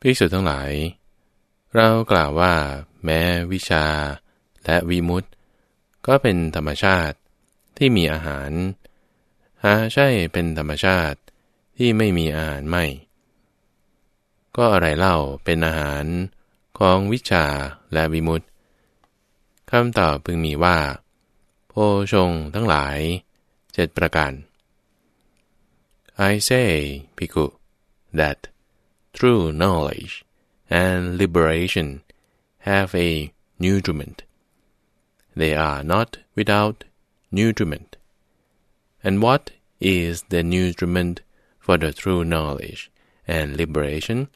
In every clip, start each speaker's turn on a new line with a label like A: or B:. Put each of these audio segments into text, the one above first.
A: ภิกษุทั้งหลาย เรากล่าวว่า แม้วิชาและวิมุตติก็เป็นธรรมชาติที่มีอาหาร หาใช่เป็นธรรมชาติที่ไม่มีอาหารไม่ ก็อะไรเล่าเป็นอาหารของวิชาและวิมุตติคำตอบพึงมีว่า โพชงทั้งหลายเจ็ดประการ I say, Piku, that true knowledge and liberation have a nutriment. They are not without nutriment. And what is the nutriment for the true knowledge and liberation?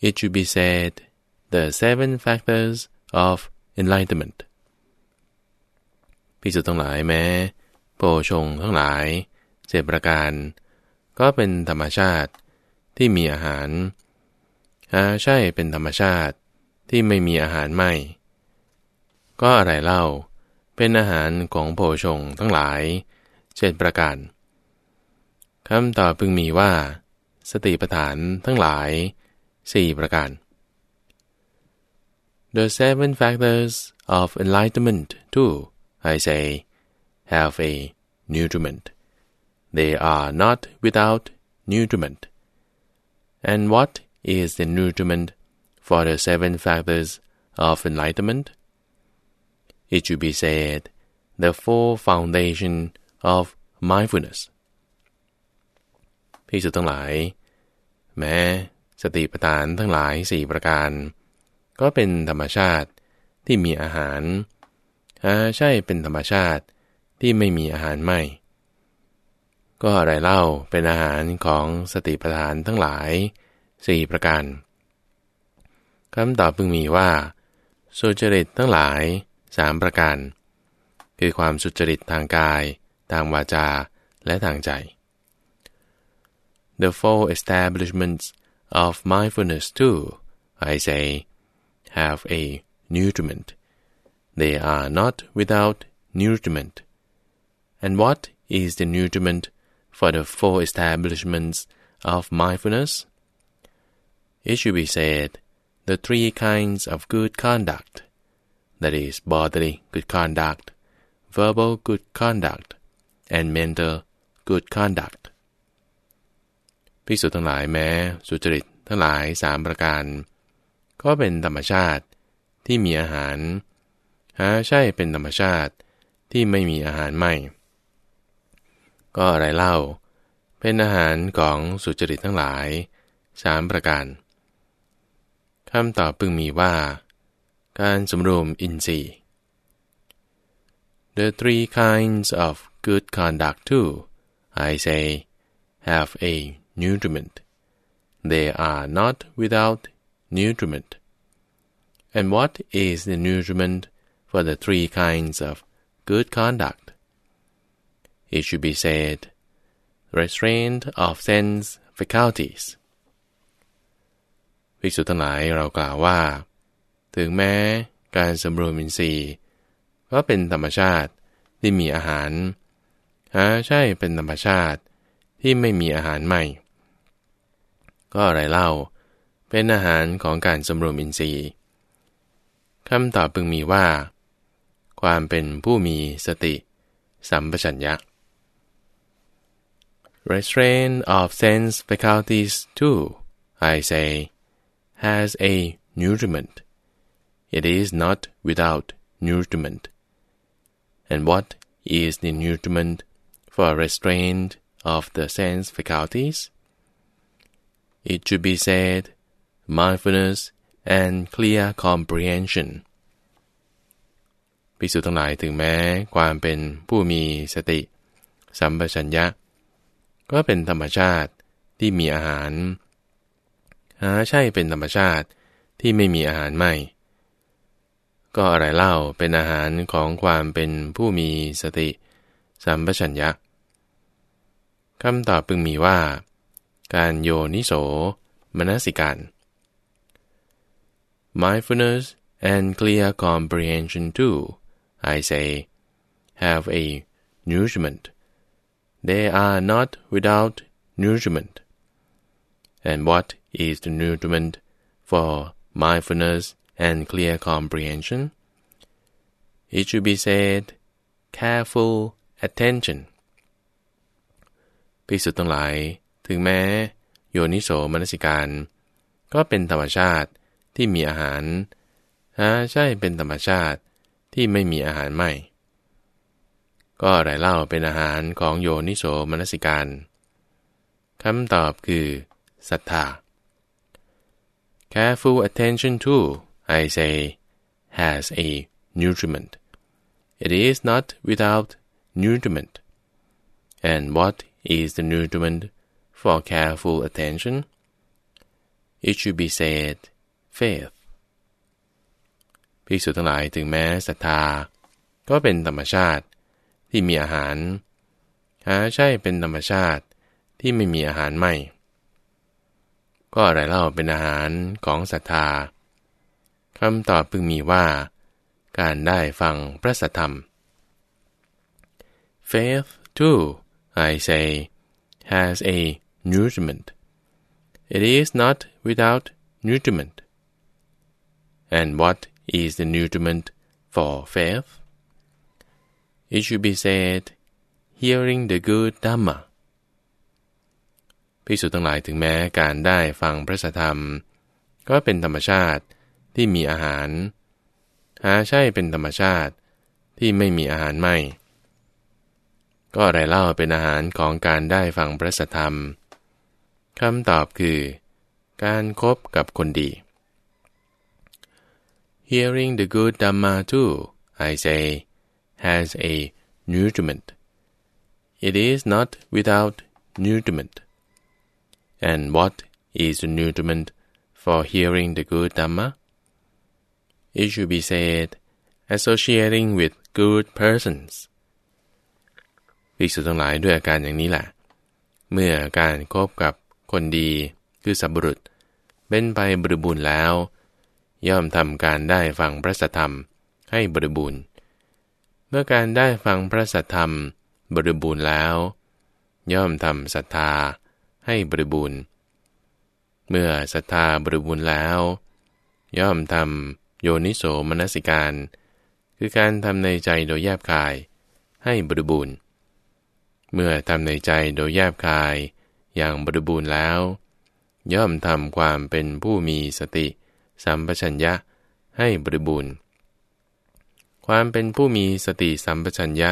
A: It should be said the seven factors of enlightenment พิสุทั้งหลายแม้โพชงทั้งหลายเจประการ ก็เป็นธรรมชาติ ที่มีอาหารหาใช่เป็นธรรมชาติที่ไม่มีอาหารไม่ ก็อะไรเล่า เป็นอาหารของโพชงทั้งหลาย เจ็ดประการคำตอบพึงมีว่า สติปัฏฐานทั้งหลายสี่ประการ The seven factors of enlightenment too, I say, have a nutriment. They are not without nutriment. And what is the nutriment for the seven factors of enlightenment? It should be said, the four foundation of mindfulness. พิสุทั้งหลาย แม้สติปัฏฐานทั้งหลายสี่ประการ ก็เป็นธรรมชาติที่มีอาหารอาใช่เป็นธรรมชาติที่ไม่มีอาหารไม่ ก็อะไรเล่าเป็นอาหารของสติปัฏฐานทั้งหลายสี่ประการคำตอบพึงมีว่าสุจริตทั้งหลายสามประการ คือความสุจริตทางกาย ทางวาจา และทางใจ The four establishments of mindfulness too, I say, have a nutriment. They are not without nutriment. And what is the nutriment for the four establishments of mindfulness? It should be said, the three kinds of good conduct, that is, bodily good conduct, verbal good conduct, and mental good conduct ภิกษุทั้งหลายแม้สุจริตทั้งหลายสามประการ ก็เป็นธรรมชาติที่มีอาหาร หาใช่เป็นธรรมชาติที่ไม่มีอาหารไม่ ก็อะไรเล่า เป็นอาหารของสุจริตทั้งหลายสามประการคำตอบพึงมีว่า การสำรวมอินทรีย์ The three kinds of good conduct too, I say, have a nutriment. They are not without nutriment. And what is the nutriment for the three kinds of good conduct? It should be said, restraint of sense faculties ภิกษุทั้งหลายเรากล่าวว่า ถึงแม้การสำรวมอินทรีย์ก็เป็นธรรมชาติที่มีอาหารหาใช่เป็นธรรมชาติที่ไม่มีอาหารใหม่ ก็อะไรเล่า เป็นอาหารของการสำรวมอินทรีย์คำตอบพึงมีว่า ความเป็นผู้มีสติ สัมปชัญญะ Restraint of sense faculties too, I say, has a nutriment. It is not without nutriment. And what is the nutriment for restraint of the sense faculties? It should be said, mindfulness and clear comprehension ภิกษุทั้งหลายถึงแม้ความเป็นผู้มีสติ สัมปชัญญะ ก็เป็นธรรมชาติที่มีอาหาร หาใช่เป็นธรรมชาติที่ไม่มีอาหารไม่ ก็อะไรเล่าเป็นอาหารของความเป็นผู้มีสติสัมปชัญญะคำตอบพึงมีว่า การโยนิโสมนสิการ mindfulness and clear comprehension too I say have a nourishment they are not without nourishment. And what is the nutriment for mindfulness and clear comprehension? It should be said, careful attention. ภิกษุทั้งหลาย ถึงแม้ โยนิโสมนสิการ ก็เป็นธรรมชาติที่มีอาหารหาใช่เป็นธรรมชาติที่ไม่มีอาหารไม่ ก็อะไรเล่าเป็นอาหารของโยนิโสมนสิการคำตอบคือศรัทธา Careful attention too, I say, has a nutriment. It is not without nutriment. And what is the nutriment for careful attention? It should be said, faith. ภิกษุทั้งหลายถึงแม้ศรัทธา ก็เป็นธรรมชาติ ที่มีอาหาร หาใช่เป็นธรรมชาติที่ไม่มีอาหารไม่ ก็อะไรเล่าเป็นอาหารของศรัทธาคำตอบพึงมีว่า การได้ฟังพระสัทธรรม Faith too I say has a nutriment it is not without nutriment and what is the nutriment for faith it should be said hearing the good Dhamma ภิกษุทั้งหลายถึงแม้การได้ฟังพระธรรม ก็เป็นธรรมชาติที่มีอาหาร หาใช่เป็นธรรมชาติที่ไม่มีอาหารไม่ ก็อะไรเล่าเป็นอาหารของการได้ฟังพระธรรมคำตอบคือ การครบกับคนดี Hearing the good Dhamma too I say has a nutriment it is not without nutriment And what is the nutriment for hearing the good Dhamma? It should be said, associating with good persons. ภิกษุทั้งหลายด้วยอาการอย่างนี้แหละ เมื่อการคบกับคนดีคือสัพบุรุษ เป็นไปบริบูรณ์แล้ว ย่อมทำการได้ฟังพระสัทธรรมให้บริบูรณ์ เมื่อการได้ฟังพระสัทธรรมบริบูรณ์แล้ว ย่อมทำศรัทธาให้บริบูรณ์ เมื่อศรัทธาบริบูรณ์แล้ว ย่อมทำโยนิโสมนสิการ คือการทำในใจโดยแยบคาย ให้บริบูรณ์ เมื่อทำในใจโดยแยบคายอย่างบริบูรณ์แล้ว ย่อมทำความเป็นผู้มีสติสัมปชัญญะให้บริบูรณ์ ความเป็นผู้มีสติสัมปชัญญะ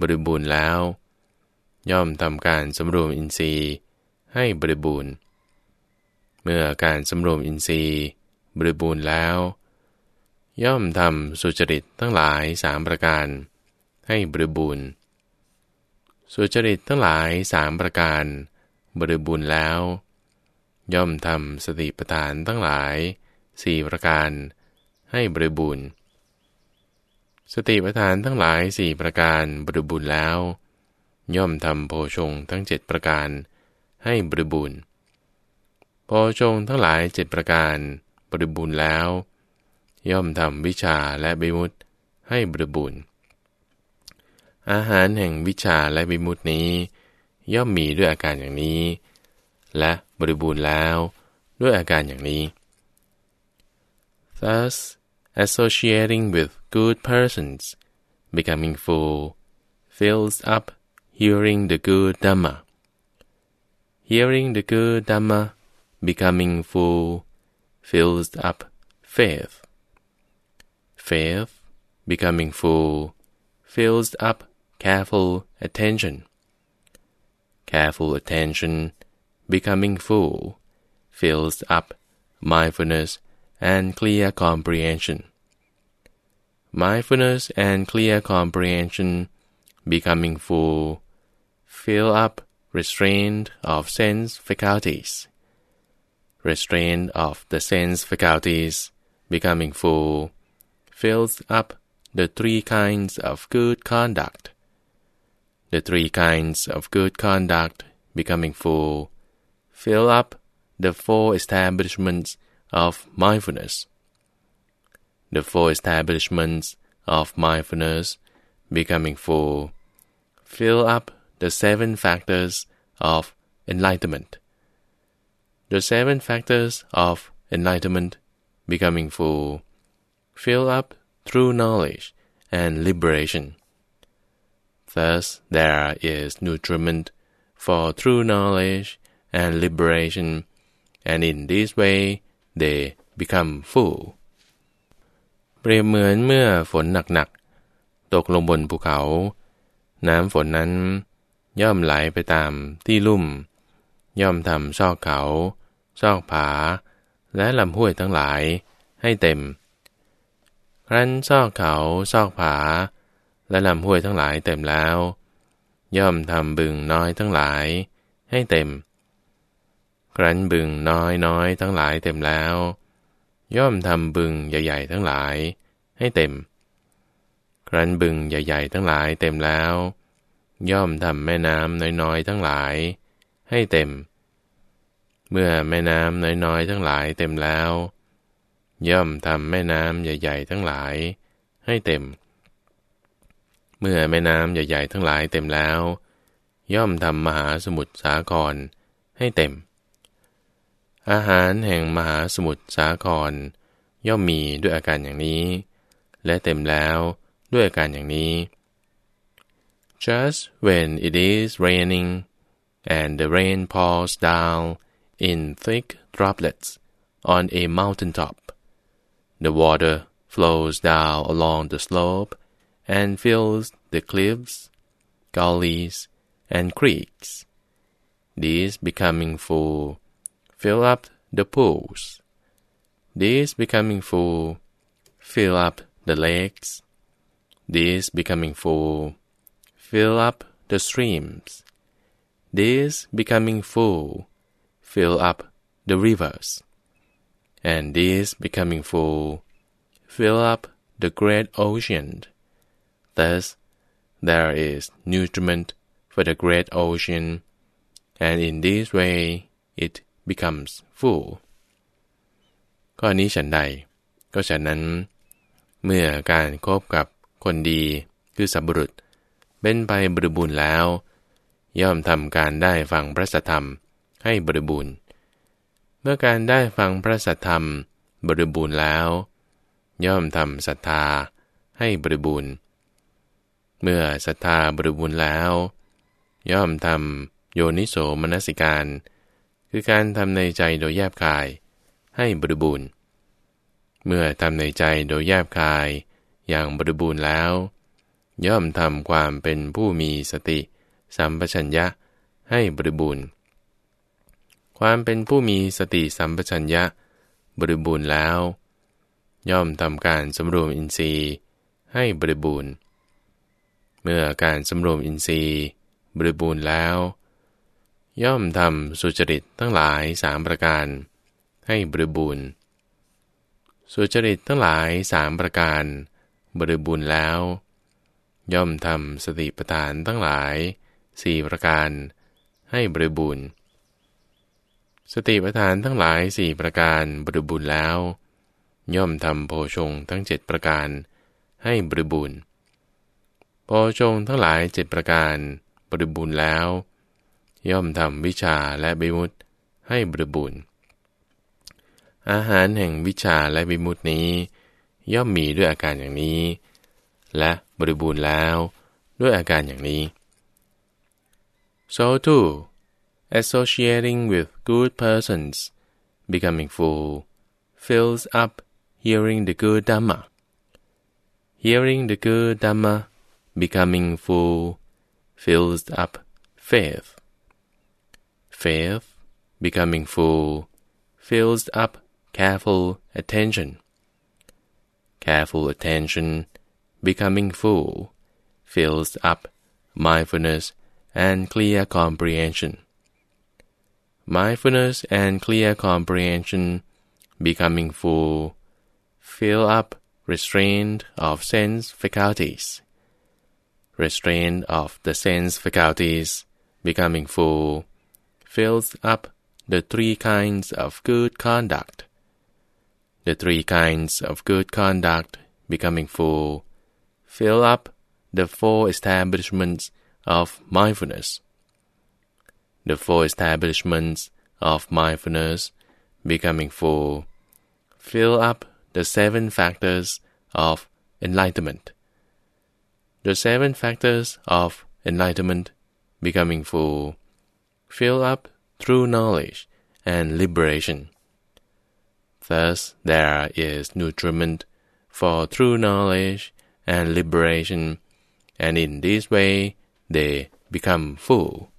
A: บริบูรณ์แล้ว ย่อมทำการสำรวมอินทรีย์ให้บริบูรณ์ เมื่อการสำรวมอินทรีย์ บริบูรณ์แล้ว ย่อมทำสุจริตทั้งหลายสามประการ ให้บริบูรณ์ สุจริตทั้งหลายสามประการ บริบูรณ์แล้ว ย่อมทำสติปัฏฐานทั้งหลายสี่ประการ ให้บริบูรณ์ สติปัฏฐานทั้งหลายสี่ประการบริบูรณ์แล้ว ย่อมทำโพชงทั้งเจ็ดประการ ให้บริบูรณ์โพชงทั้งหลายเจ็ดประการบริบูรณ์แล้ว ย่อมทำวิชาและบิมุตให้บริบูรณ์อาหารแห่งวิชาและบิมุตนี้ ย่อมมีด้วยอาการอย่างนี้ และบริบูรณ์แล้วด้วยอาการอย่างนี้ thus associating with good persons becoming full fills up hearing the good Dhamma hearing the good Dhamma, becoming full, fills up faith. Faith, becoming full, fills up careful attention. Careful attention, becoming full, fills up mindfulness and clear comprehension. Mindfulness and clear comprehension, becoming full, fill up restraint of sense faculties. Restraint of the sense faculties, becoming full, fills up the three kinds of good conduct. The three kinds of good conduct, becoming full, fill up the four establishments of mindfulness. The four establishments of mindfulness, becoming full, fill up the seven factors of enlightenment. the seven factors of enlightenment becoming full fill up through knowledge and liberation. Thus, there is nutriment for true knowledge and liberation, and in this way they become full. เปรียบเหมือนเมื่อฝนหนักๆ ตกลงบนภูเขา น้ำฝนนั้น ย่อมไหลไปตามที่ลุ่ม ย่อมทำซอกเขา ซอกผา และลำห้วยทั้งหลายให้เต็ม ครั้นซอกเขา ซอกผา และลำห้วยทั้งหลายเต็มแล้ว ย่อมทำบึงน้อยทั้งหลายให้เต็ม ครั้นบึงน้อยน้อยทั้งหลายเต็มแล้ว ย่อมทำบึงใหญ่ ๆ ทั้งหลายให้เต็ม ครั้นบึงใหญ่ ๆ ทั้งหลายเต็มแล้ว ย่อมทำแม่น้ำน้อยๆทั้งหลาย ให้เต็ม เมื่อแม่น้ำน้อยๆทั้งหลายเต็มแล้ว ย่อมทำแม่น้ำใหญ่ ๆ ทั้งหลาย ให้เต็ม เมื่อแม่น้ำใหญ่ ๆ ทั้งหลายเต็มแล้ว ย่อมทำมหาสมุทรสาครให้เต็ม อาหารแห่งมหาสมุทรสาคร ย่อมมีด้วยอาการอย่างนี้ และเต็มแล้วด้วยอาการอย่างนี้ just when it is raining and the rain pours down in thick droplets on a mountain top the water flows down along the slope and fills the cliffs gullies and creeks these becoming full fill up the pools. These becoming full, fill up the lakes. These becoming full, fill up the streams. These becoming full, fill up the rivers. And these becoming full, fill up the great ocean. Thus, there is nutriment for the great ocean, and in this way it becomes full ข้อนี้ฉันใด ก็ฉะนั้น เมื่อการคบกับคนดีคือสับรุษ เป็นไปบริบูรณ์แล้ว ย่อมทำการได้ฟังพระสัทธรรมให้บริบูรณ์ เมื่อการได้ฟังพระสัทธรรมบริบูรณ์แล้ว ย่อมทำศรัทธาให้บริบูรณ์ เมื่อศรัทธาบริบูรณ์แล้ว ย่อมทำโยนิโสมนสิการ คือการทำในใจโดยแยบคาย ให้บริบูรณ์ เมื่อทำในใจโดยแยบคาย อย่างบริบูรณ์แล้ว ย่อมทำความเป็นผู้มีสติ สัมปชัญญะให้บริบูรณ์ ความเป็นผู้มีสติสัมปชัญญะ บริบูรณ์แล้ว ย่อมทำการสำรวมอินทรีย์ให้บริบูรณ์ เมื่อการสำรวมอินทรีย์ บริบูรณ์แล้ว ย่อมทำสุจริตทั้งหลายสามประการ ให้บริบูรณ์ สุจริตทั้งหลายสามประการ บริบูรณ์แล้ว ย่อมทำสติปัฏฐานทั้งหลายสี่ประการ ให้บริบูรณ์ สติปัฏฐานทั้งหลายสี่ประการบริบูรณ์แล้ว ย่อมทำโพชงทั้งเจ็ดประการ ให้บริบูรณ์โพชงทั้งหลายเจ็ดประการ บริบูรณ์แล้ว ย่อมทำวิชาและบิมุตให้บริบูรณ์ อาหารแห่งวิชาและบิมุตนี้ ย่อมมีด้วยอาการอย่างนี้ และบริบูรณ์แล้วด้วยอาการอย่างนี้ so too associating with good persons becoming full fills up hearing the good Dhamma hearing the good Dhamma becoming full fills up faith faith, becoming full, fills up careful attention. Careful attention, becoming full, fills up mindfulness and clear comprehension. Mindfulness and clear comprehension, becoming full, fill up restraint of sense faculties. Restraint of the sense faculties, becoming full, fills up the three kinds of good conduct. The three kinds of good conduct becoming full, fill up the four establishments of mindfulness. The four establishments of mindfulness, becoming full, fill up the seven factors of enlightenment. The seven factors of enlightenment, becoming full, fill up through knowledge and liberation. Thus, there is nutriment for true knowledge and liberation, and in this way they become full.